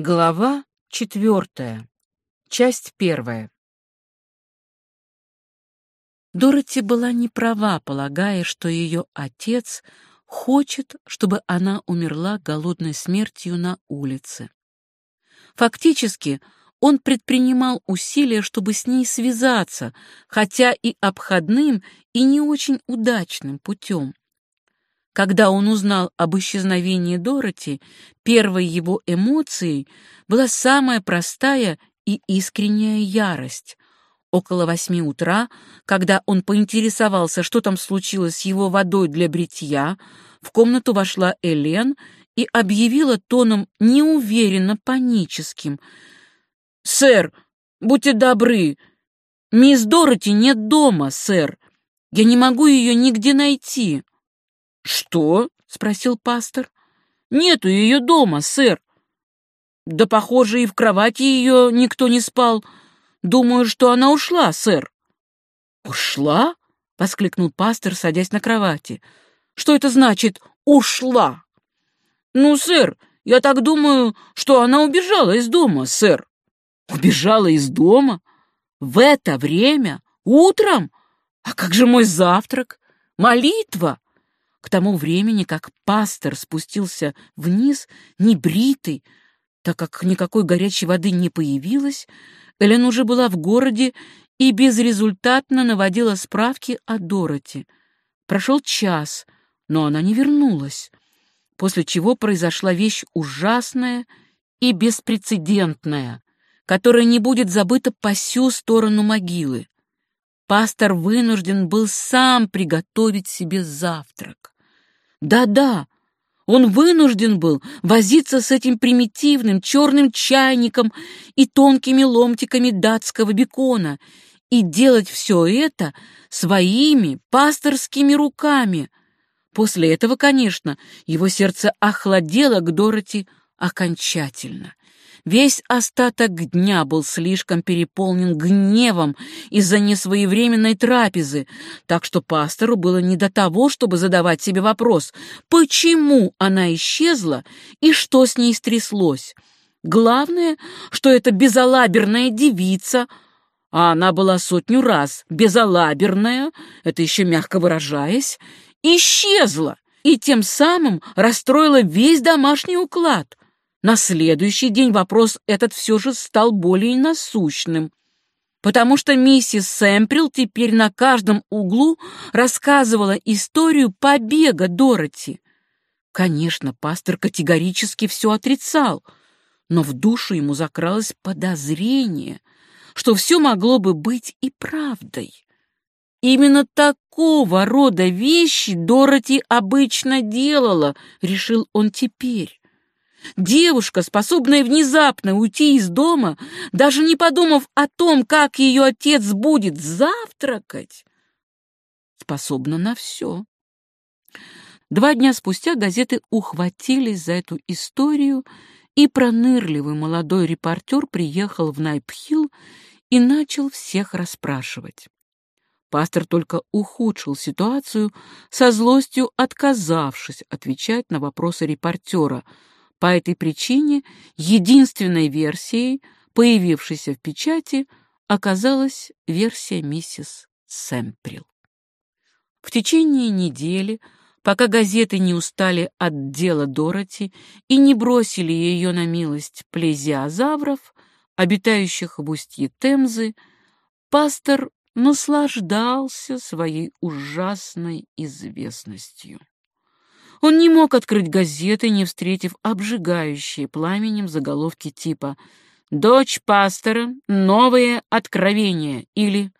Глава четвертая. Часть первая. Дороти была не права, полагая, что ее отец хочет, чтобы она умерла голодной смертью на улице. Фактически, он предпринимал усилия, чтобы с ней связаться, хотя и обходным, и не очень удачным путем. Когда он узнал об исчезновении Дороти, первой его эмоцией была самая простая и искренняя ярость. Около восьми утра, когда он поинтересовался, что там случилось с его водой для бритья, в комнату вошла Элен и объявила тоном неуверенно паническим. «Сэр, будьте добры, мисс Дороти нет дома, сэр. Я не могу ее нигде найти». «Что?» — спросил пастор. «Нету ее дома, сэр». «Да, похоже, и в кровати ее никто не спал. Думаю, что она ушла, сэр». «Ушла?» — воскликнул пастор, садясь на кровати. «Что это значит «ушла»?» «Ну, сэр, я так думаю, что она убежала из дома, сэр». «Убежала из дома? В это время? Утром? А как же мой завтрак? Молитва?» К тому времени, как пастор спустился вниз, небритый, так как никакой горячей воды не появилось, Элен уже была в городе и безрезультатно наводила справки о Дороти. Прошел час, но она не вернулась, после чего произошла вещь ужасная и беспрецедентная, которая не будет забыта по сю сторону могилы пастор вынужден был сам приготовить себе завтрак. Да-да, он вынужден был возиться с этим примитивным черным чайником и тонкими ломтиками датского бекона и делать все это своими пасторскими руками. После этого, конечно, его сердце охладело к Дороти окончательно. Весь остаток дня был слишком переполнен гневом из-за несвоевременной трапезы, так что пастору было не до того, чтобы задавать себе вопрос, почему она исчезла и что с ней стряслось. Главное, что эта безалаберная девица, а она была сотню раз безалаберная, это еще мягко выражаясь, исчезла и тем самым расстроила весь домашний уклад. На следующий день вопрос этот все же стал более насущным, потому что миссис Сэмприл теперь на каждом углу рассказывала историю побега Дороти. Конечно, пастор категорически все отрицал, но в душу ему закралось подозрение, что все могло бы быть и правдой. Именно такого рода вещи Дороти обычно делала, решил он теперь. Девушка, способная внезапно уйти из дома, даже не подумав о том, как ее отец будет завтракать, способна на все. Два дня спустя газеты ухватились за эту историю, и пронырливый молодой репортер приехал в Найпхилл и начал всех расспрашивать. Пастор только ухудшил ситуацию, со злостью отказавшись отвечать на вопросы репортера — по этой причине единственной версией, появившейся в печати, оказалась версия миссис Сэмприл. В течение недели, пока газеты не устали от дела Дороти и не бросили ее на милость плезиозавров, обитающих в устье Темзы, пастор наслаждался своей ужасной известностью. Он не мог открыть газеты, не встретив обжигающие пламенем заголовки типа «Дочь пастора. Новые откровения» или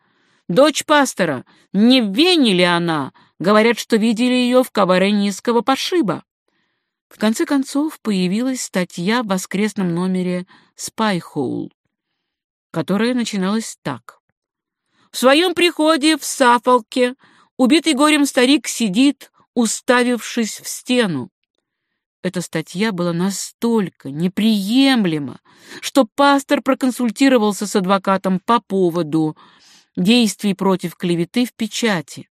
«Дочь пастора. Не в Вене ли она? Говорят, что видели ее в кабаре низкого пошиба». В конце концов появилась статья в воскресном номере «Спайхоул», которая начиналась так. В своем приходе в Сафолке убитый горем старик сидит, уставившись в стену. Эта статья была настолько неприемлема, что пастор проконсультировался с адвокатом по поводу действий против клеветы в печати.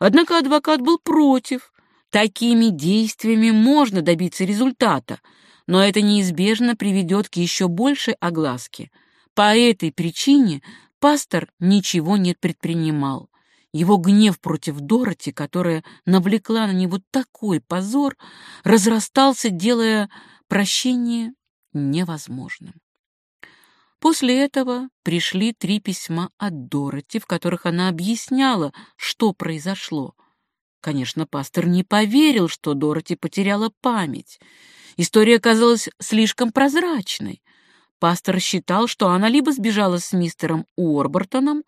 Однако адвокат был против. Такими действиями можно добиться результата, но это неизбежно приведет к еще большей огласке. По этой причине пастор ничего не предпринимал. Его гнев против Дороти, которая навлекла на него такой позор, разрастался, делая прощение невозможным. После этого пришли три письма от Дороти, в которых она объясняла, что произошло. Конечно, пастор не поверил, что Дороти потеряла память. История казалась слишком прозрачной. Пастор считал, что она либо сбежала с мистером Уорбертоном,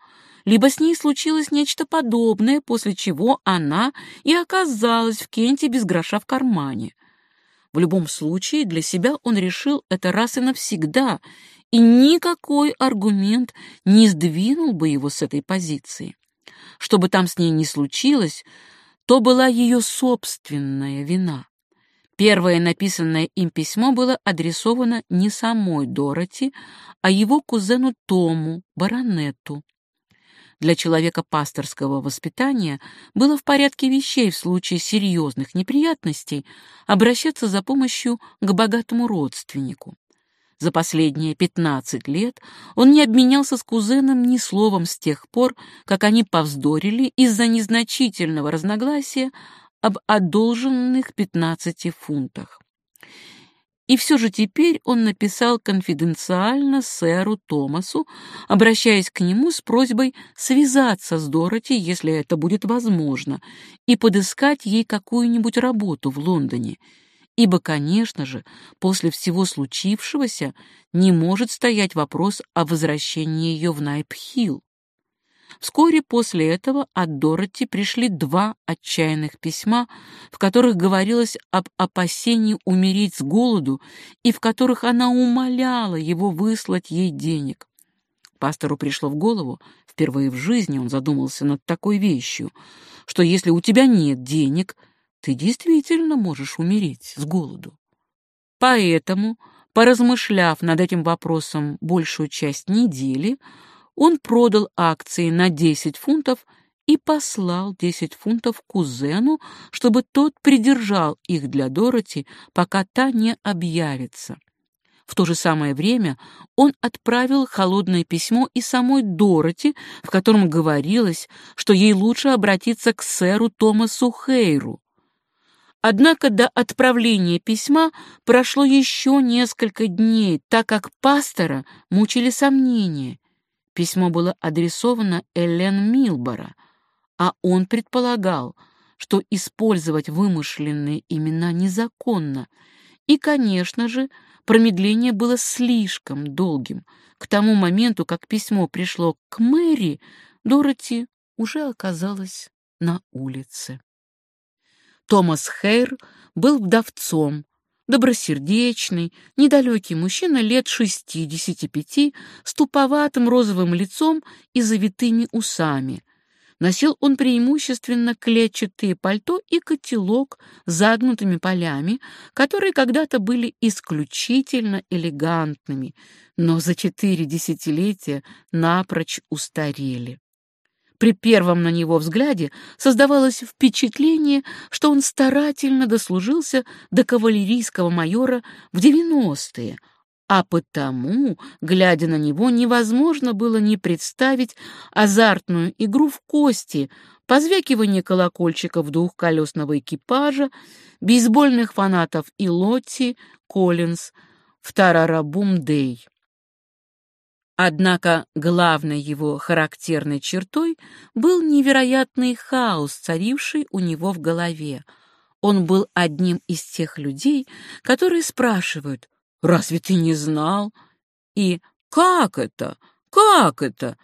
либо с ней случилось нечто подобное, после чего она и оказалась в Кенте без гроша в кармане. В любом случае, для себя он решил это раз и навсегда, и никакой аргумент не сдвинул бы его с этой позиции. Что бы там с ней ни случилось, то была ее собственная вина. Первое написанное им письмо было адресовано не самой Дороти, а его кузену Тому, баронету. Для человека пасторского воспитания было в порядке вещей в случае серьезных неприятностей обращаться за помощью к богатому родственнику. За последние пятнадцать лет он не обменялся с кузеном ни словом с тех пор, как они повздорили из-за незначительного разногласия об одолженных пятнадцати фунтах. И все же теперь он написал конфиденциально сэру Томасу, обращаясь к нему с просьбой связаться с Дороти, если это будет возможно, и подыскать ей какую-нибудь работу в Лондоне, ибо, конечно же, после всего случившегося не может стоять вопрос о возвращении ее в Найп-Хилл. Вскоре после этого от Дороти пришли два отчаянных письма, в которых говорилось об опасении умереть с голоду и в которых она умоляла его выслать ей денег. Пастору пришло в голову, впервые в жизни он задумался над такой вещью, что если у тебя нет денег, ты действительно можешь умереть с голоду. Поэтому, поразмышляв над этим вопросом большую часть недели, он продал акции на 10 фунтов и послал 10 фунтов кузену, чтобы тот придержал их для Дороти, пока та не объявится. В то же самое время он отправил холодное письмо и самой Дороти, в котором говорилось, что ей лучше обратиться к сэру Томасу Хейру. Однако до отправления письма прошло еще несколько дней, так как пастора мучили сомнения, Письмо было адресовано Эллен Милбора, а он предполагал, что использовать вымышленные имена незаконно, и, конечно же, промедление было слишком долгим. К тому моменту, как письмо пришло к Мэри, Дороти уже оказалась на улице. Томас Хейр был вдовцом, добросердечный, недалекий мужчина лет шестидесяти пяти, с туповатым розовым лицом и завитыми усами. Носил он преимущественно клетчатые пальто и котелок с загнутыми полями, которые когда-то были исключительно элегантными, но за четыре десятилетия напрочь устарели. При первом на него взгляде создавалось впечатление, что он старательно дослужился до кавалерийского майора в девяностые, а потому, глядя на него, невозможно было не представить азартную игру в кости, позвякивание колокольчиков двухколесного экипажа, бейсбольных фанатов и Лотти, Коллинз в Тарарабум-Дэй. Однако главной его характерной чертой был невероятный хаос, царивший у него в голове. Он был одним из тех людей, которые спрашивают «Разве ты не знал?» и «Как это? Как это?»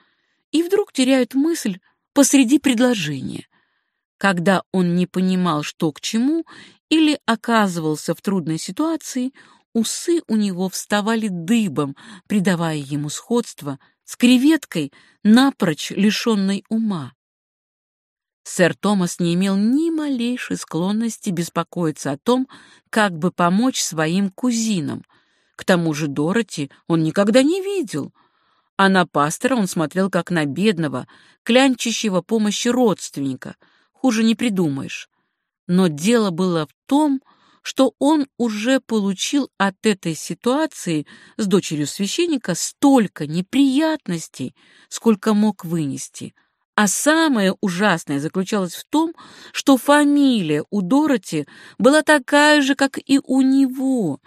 и вдруг теряют мысль посреди предложения. Когда он не понимал, что к чему, или оказывался в трудной ситуации, Усы у него вставали дыбом, придавая ему сходство с креветкой, напрочь лишенной ума. Сэр Томас не имел ни малейшей склонности беспокоиться о том, как бы помочь своим кузинам. К тому же Дороти он никогда не видел, а на пастора он смотрел как на бедного, клянчащего помощи родственника. Хуже не придумаешь. Но дело было в том, что он уже получил от этой ситуации с дочерью священника столько неприятностей, сколько мог вынести. А самое ужасное заключалось в том, что фамилия у Дороти была такая же, как и у него,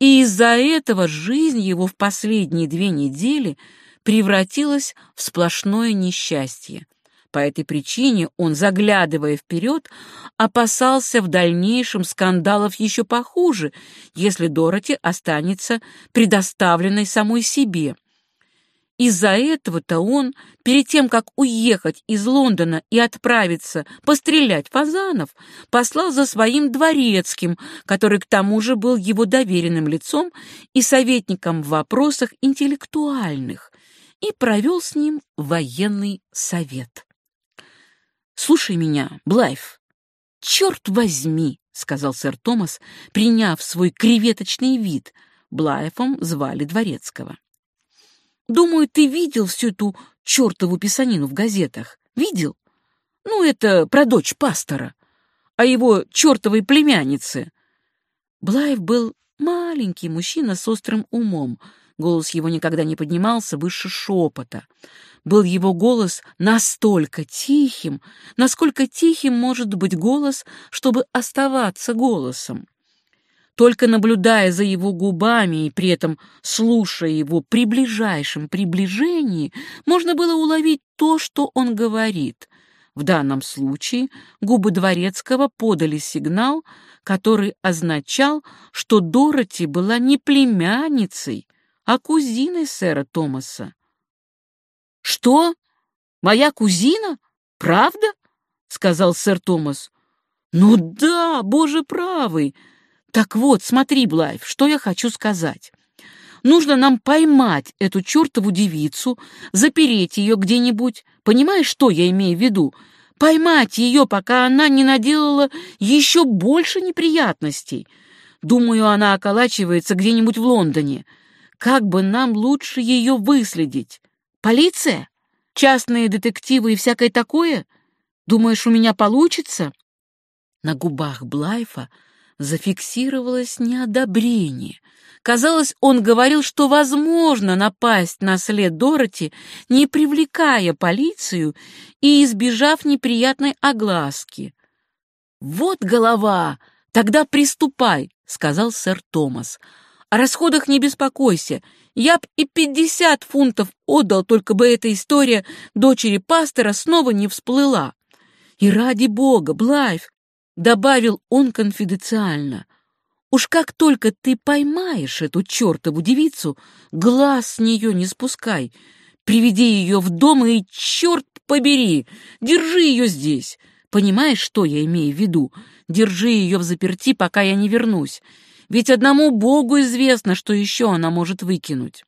и из-за этого жизнь его в последние две недели превратилась в сплошное несчастье. По этой причине он, заглядывая вперед, опасался в дальнейшем скандалов еще похуже, если Дороти останется предоставленной самой себе. Из-за этого-то он, перед тем, как уехать из Лондона и отправиться пострелять фазанов, послал за своим дворецким, который к тому же был его доверенным лицом и советником в вопросах интеллектуальных, и провел с ним военный совет. «Слушай меня, Блайф!» «Черт возьми!» — сказал сэр Томас, приняв свой креветочный вид. Блайфом звали Дворецкого. «Думаю, ты видел всю эту чертову писанину в газетах. Видел? Ну, это про дочь пастора, о его чертовой племяннице». Блайф был маленький мужчина с острым умом, Голос его никогда не поднимался выше шепота. Был его голос настолько тихим, насколько тихим может быть голос, чтобы оставаться голосом. Только наблюдая за его губами и при этом слушая его при ближайшем приближении, можно было уловить то, что он говорит. В данном случае губы Дворецкого подали сигнал, который означал, что Дороти была не племянницей, а кузиной сэра Томаса. «Что? Моя кузина? Правда?» — сказал сэр Томас. «Ну да, боже правый! Так вот, смотри, Блайв, что я хочу сказать. Нужно нам поймать эту чертову девицу, запереть ее где-нибудь. Понимаешь, что я имею в виду? Поймать ее, пока она не наделала еще больше неприятностей. Думаю, она околачивается где-нибудь в Лондоне. Как бы нам лучше ее выследить? Полиция? Частные детективы и всякое такое? Думаешь, у меня получится?» На губах Блайфа зафиксировалось неодобрение. Казалось, он говорил, что возможно напасть на след Дороти, не привлекая полицию и избежав неприятной огласки. «Вот голова! Тогда приступай!» — сказал сэр Томас. О расходах не беспокойся. Я б и пятьдесят фунтов отдал, только бы эта история дочери пастора снова не всплыла. И ради бога, Блайв, — добавил он конфиденциально, — уж как только ты поймаешь эту чертову девицу, глаз с нее не спускай, приведи ее в дом и, черт побери, держи ее здесь. Понимаешь, что я имею в виду? Держи ее в заперти, пока я не вернусь. Ведь одному Богу известно, что еще она может выкинуть.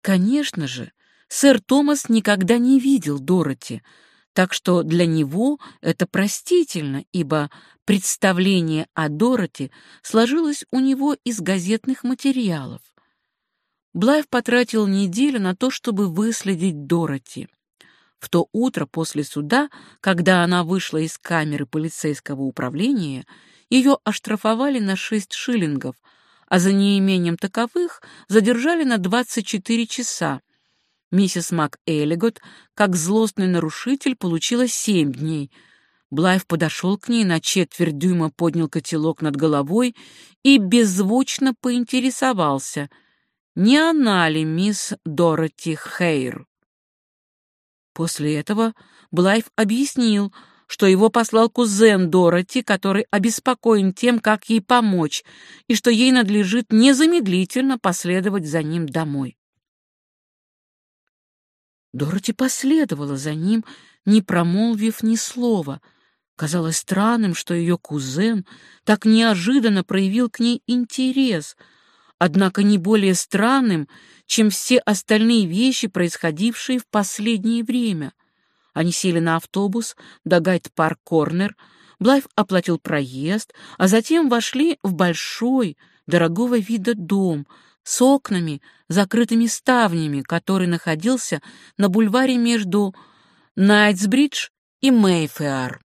Конечно же, сэр Томас никогда не видел Дороти, так что для него это простительно, ибо представление о Дороти сложилось у него из газетных материалов. Блайв потратил неделю на то, чтобы выследить Дороти. В то утро после суда, когда она вышла из камеры полицейского управления, ее оштрафовали на 6 шиллингов, а за неимением таковых задержали на 24 часа. Миссис Мак Эллигот, как злостный нарушитель, получила семь дней. Блайв подошел к ней, на четверть дюйма поднял котелок над головой и беззвучно поинтересовался, не она ли мисс Дороти Хейр. После этого Блайв объяснил, что его послал кузен Дороти, который обеспокоен тем, как ей помочь, и что ей надлежит незамедлительно последовать за ним домой. Дороти последовала за ним, не промолвив ни слова. Казалось странным, что ее кузен так неожиданно проявил к ней интерес, однако не более странным, чем все остальные вещи, происходившие в последнее время — они сели на автобус до Гайд-парк-корнер, Блайв оплатил проезд, а затем вошли в большой, дорогого вида дом с окнами, закрытыми ставнями, который находился на бульваре между Найтсбридж и Мейфеар.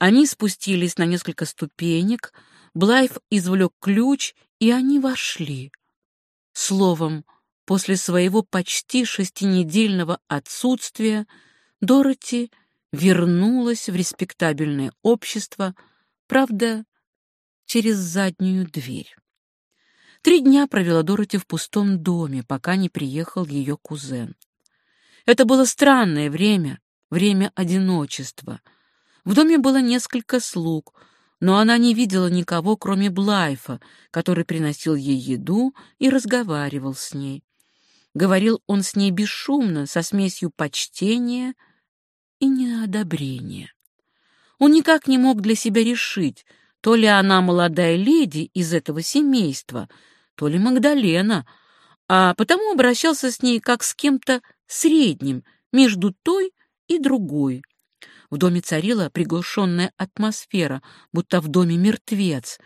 Они спустились на несколько ступенек, Блайф извлек ключ, и они вошли. Словом, после своего почти шестинедельного отсутствия Дороти вернулась в респектабельное общество, правда, через заднюю дверь. Три дня провела Дороти в пустом доме, пока не приехал ее кузен. Это было странное время, время одиночества. В доме было несколько слуг, но она не видела никого, кроме Блайфа, который приносил ей еду и разговаривал с ней. Говорил он с ней бесшумно, со смесью почтения и неодобрения. Он никак не мог для себя решить, то ли она молодая леди из этого семейства — то ли Магдалена, а потому обращался с ней как с кем-то средним между той и другой. В доме царила приглушенная атмосфера, будто в доме мертвец.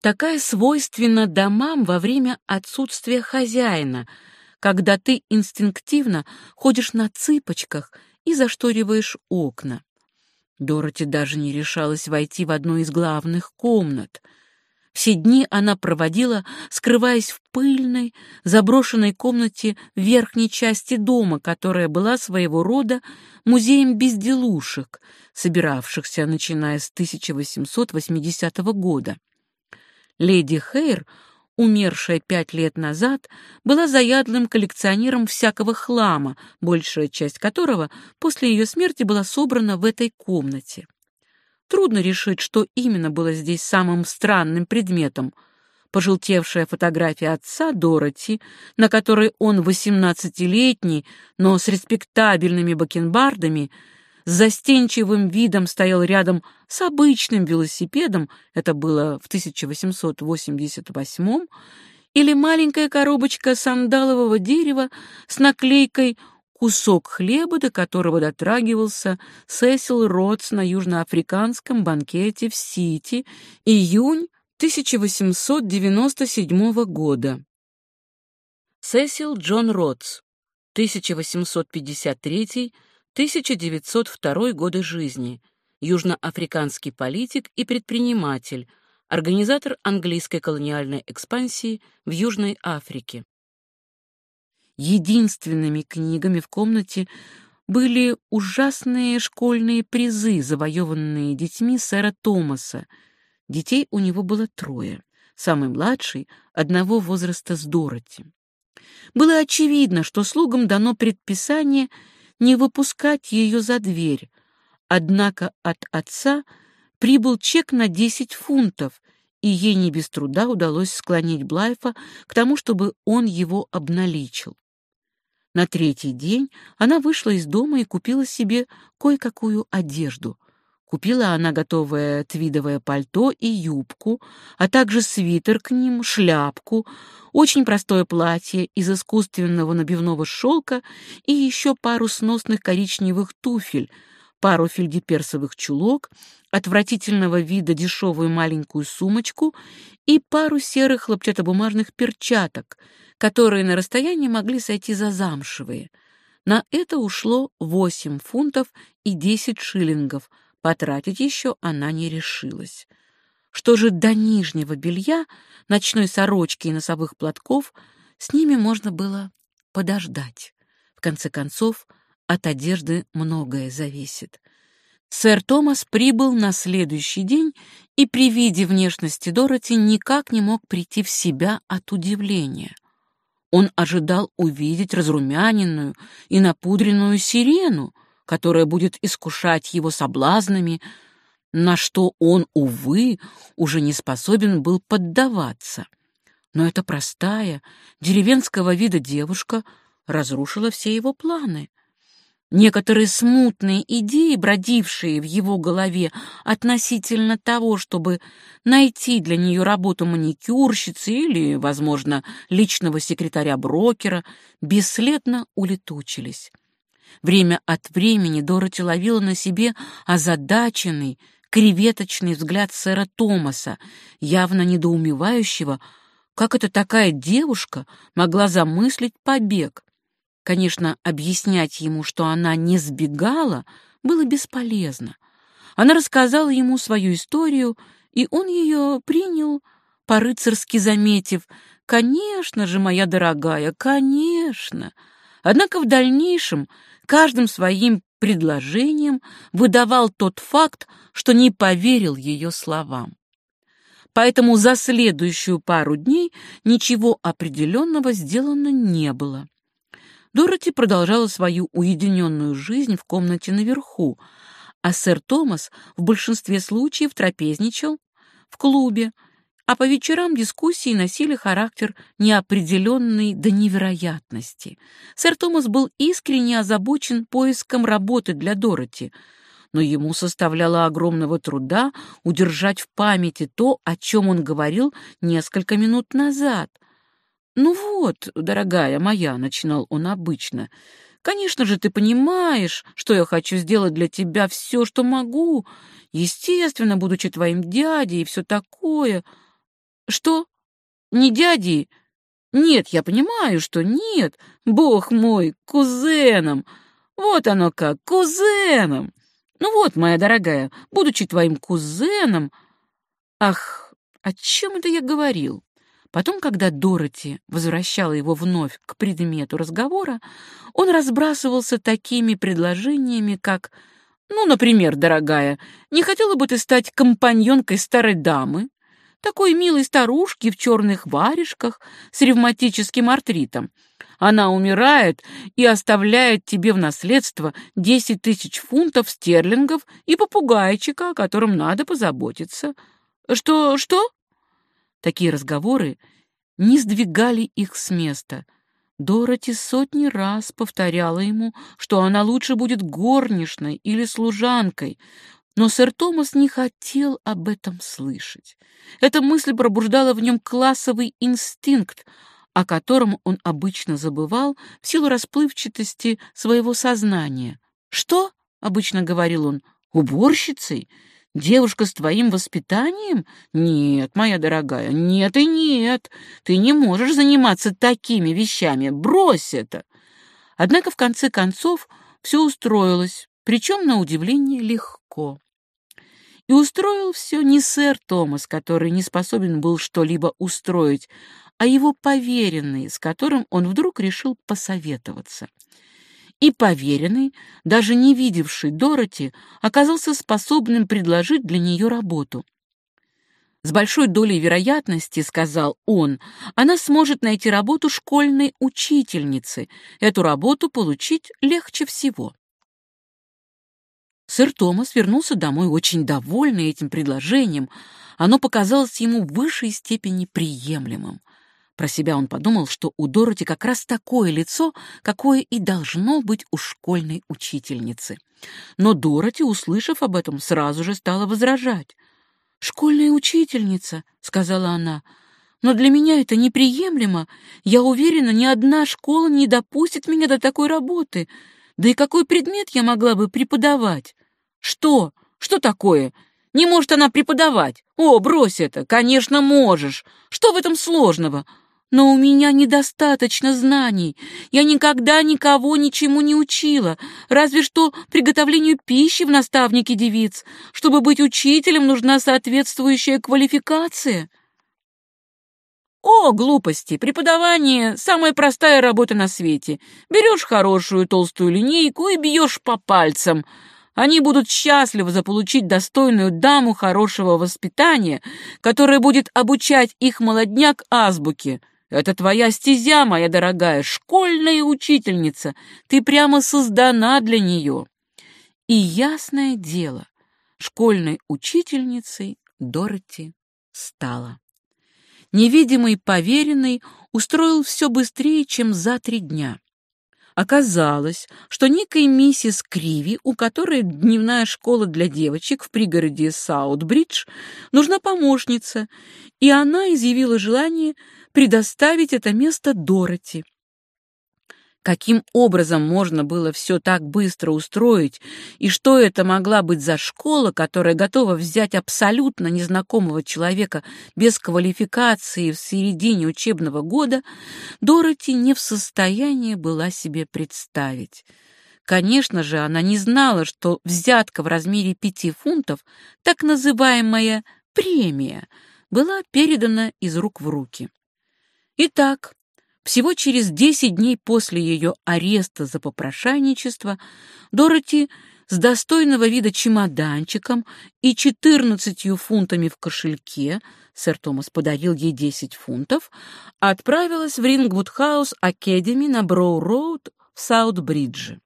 Такая свойственна домам во время отсутствия хозяина, когда ты инстинктивно ходишь на цыпочках и зашториваешь окна. Дороти даже не решалась войти в одну из главных комнат — все дни она проводила, скрываясь в пыльной, заброшенной комнате верхней части дома, которая была своего рода музеем безделушек, собиравшихся, начиная с 1880 года. Леди Хейр, умершая пять лет назад, была заядлым коллекционером всякого хлама, большая часть которого после ее смерти была собрана в этой комнате. Трудно решить, что именно было здесь самым странным предметом. Пожелтевшая фотография отца Дороти, на которой он восемнадцатилетний, но с респектабельными бакенбардами, с застенчивым видом стоял рядом с обычным велосипедом, это было в 1888 или маленькая коробочка сандалового дерева с наклейкой кусок хлеба, до которого дотрагивался Сесил Ротс на южноафриканском банкете в Сити, июнь 1897 года. Сесил Джон Ротс, 1853-1902 годы жизни, южноафриканский политик и предприниматель, организатор английской колониальной экспансии в Южной Африке. Единственными книгами в комнате были ужасные школьные призы, завоеванные детьми сэра Томаса. Детей у него было трое. Самый младший — одного возраста с Дороти. Было очевидно, что слугам дано предписание не выпускать ее за дверь, однако от отца прибыл чек на десять фунтов, и ей не без труда удалось склонить Блайфа к тому, чтобы он его обналичил. На третий день она вышла из дома и купила себе кое-какую одежду. Купила она готовое твидовое пальто и юбку, а также свитер к ним, шляпку, очень простое платье из искусственного набивного шелка и еще пару сносных коричневых туфель, пару фельдеперсовых чулок, отвратительного вида дешевую маленькую сумочку и пару серых хлопчатобумажных перчаток — которые на расстоянии могли сойти за замшевые. На это ушло 8 фунтов и 10 шиллингов, потратить еще она не решилась. Что же до нижнего белья, ночной сорочки и носовых платков, с ними можно было подождать. В конце концов, от одежды многое зависит. Сэр Томас прибыл на следующий день и при виде внешности Дороти никак не мог прийти в себя от удивления. Он ожидал увидеть разрумяненную и напудренную сирену, которая будет искушать его соблазнами, на что он, увы, уже не способен был поддаваться. Но эта простая, деревенского вида девушка разрушила все его планы. Некоторые смутные идеи, бродившие в его голове относительно того, чтобы найти для нее работу маникюрщицы или, возможно, личного секретаря-брокера, бесследно улетучились. Время от времени Дороти ловила на себе озадаченный, креветочный взгляд сэра Томаса, явно недоумевающего, как эта такая девушка могла замыслить побег. Конечно, объяснять ему, что она не сбегала, было бесполезно. Она рассказала ему свою историю и он ее принял, по-рыцарски заметив, «Конечно же, моя дорогая, конечно!» Однако в дальнейшем каждым своим предложением выдавал тот факт, что не поверил ее словам. Поэтому за следующую пару дней ничего определенного сделано не было. Дороти продолжала свою уединенную жизнь в комнате наверху, а сэр Томас в большинстве случаев трапезничал в клубе, а по вечерам дискуссии носили характер неопределенный до невероятности. Сэр Томас был искренне озабочен поиском работы для Дороти, но ему составляло огромного труда удержать в памяти то, о чем он говорил несколько минут назад. «Ну вот, дорогая моя», — начинал он обычно, — «конечно же ты понимаешь, что я хочу сделать для тебя все, что могу, естественно, будучи твоим дядей и все такое». Что? Не дяди? Нет, я понимаю, что нет. Бог мой, кузеном. Вот оно как, кузеном. Ну вот, моя дорогая, будучи твоим кузеном... Ах, о чем это я говорил? Потом, когда Дороти возвращала его вновь к предмету разговора, он разбрасывался такими предложениями, как «Ну, например, дорогая, не хотела бы ты стать компаньонкой старой дамы? Такой милой старушки в черных варежках с ревматическим артритом. Она умирает и оставляет тебе в наследство десять тысяч фунтов стерлингов и попугайчика, о котором надо позаботиться. Что, что? Такие разговоры не сдвигали их с места. Дороти сотни раз повторяла ему, что она лучше будет горничной или служанкой, но сэр Томас не хотел об этом слышать. Эта мысль пробуждала в нем классовый инстинкт, о котором он обычно забывал в силу расплывчатости своего сознания. «Что?» — обычно говорил он. «Уборщицей? Девушка с твоим воспитанием? Нет, моя дорогая, нет и нет. Ты не можешь заниматься такими вещами. Брось это!» Однако, в конце концов, все устроилось, причем, на удивление, легко. И устроил все не сэр Томас, который не способен был что-либо устроить, а его поверенный, с которым он вдруг решил посоветоваться. И поверенный, даже не видевший Дороти, оказался способным предложить для нее работу. С большой долей вероятности, сказал он, она сможет найти работу школьной учительницы. Эту работу получить легче всего. Сэр Томас вернулся домой очень довольный этим предложением. Оно показалось ему в высшей степени приемлемым. Про себя он подумал, что у Дороти как раз такое лицо, какое и должно быть у школьной учительницы. Но Дороти, услышав об этом, сразу же стала возражать. «Школьная учительница», — сказала она, — «но для меня это неприемлемо. Я уверена, ни одна школа не допустит меня до такой работы. Да и какой предмет я могла бы преподавать?» «Что? Что такое? Не может она преподавать? О, брось это! Конечно, можешь! Что в этом сложного? Но у меня недостаточно знаний. Я никогда никого ничему не учила, разве что приготовлению пищи в наставнике девиц. Чтобы быть учителем, нужна соответствующая квалификация». О, глупости! Преподавание — самая простая работа на свете. Берешь хорошую толстую линейку и бьешь по пальцам — они будут счастливы заполучить достойную даму хорошего воспитания, которая будет обучать их молодняк азбуке. Это твоя стезя, моя дорогая, школьная учительница. Ты прямо создана для нее. И ясное дело, школьной учительницей Дороти стала. Невидимый поверенный устроил все быстрее, чем за три дня. Оказалось, что некой миссис Криви, у которой дневная школа для девочек в пригороде Саутбридж, нужна помощница, и она изъявила желание предоставить это место Дороти. Каким образом можно было все так быстро устроить, и что это могла быть за школа, которая готова взять абсолютно незнакомого человека без квалификации в середине учебного года, Дороти не в состоянии была себе представить. Конечно же, она не знала, что взятка в размере пяти фунтов, так называемая премия была передана из рук в руки. Итак, всего через 10 дней после ее ареста за попрошайничество Дороти с достойного вида чемоданчиком и 14 фунтами в кошельке, сэр Томас подарил ей 10 фунтов, отправилась в Рингвуд-хаус Академи на Броу-роуд в Саут-Бридже.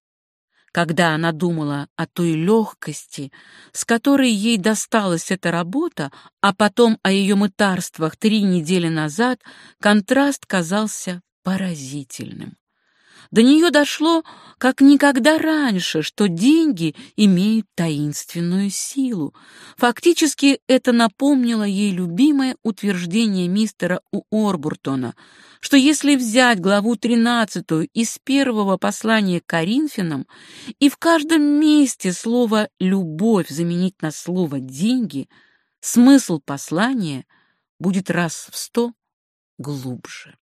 Когда она думала о той легкости, с которой ей досталась эта работа, а потом о ее мытарствах три недели назад, контраст казался поразительным. До нее дошло, как никогда раньше, что деньги имеют таинственную силу. Фактически это напомнило ей любимое утверждение мистера Уорбуртона, что если взять главу 13 из первого послания к Коринфянам и в каждом месте слово «любовь» заменить на слово «деньги», смысл послания будет раз в сто глубже.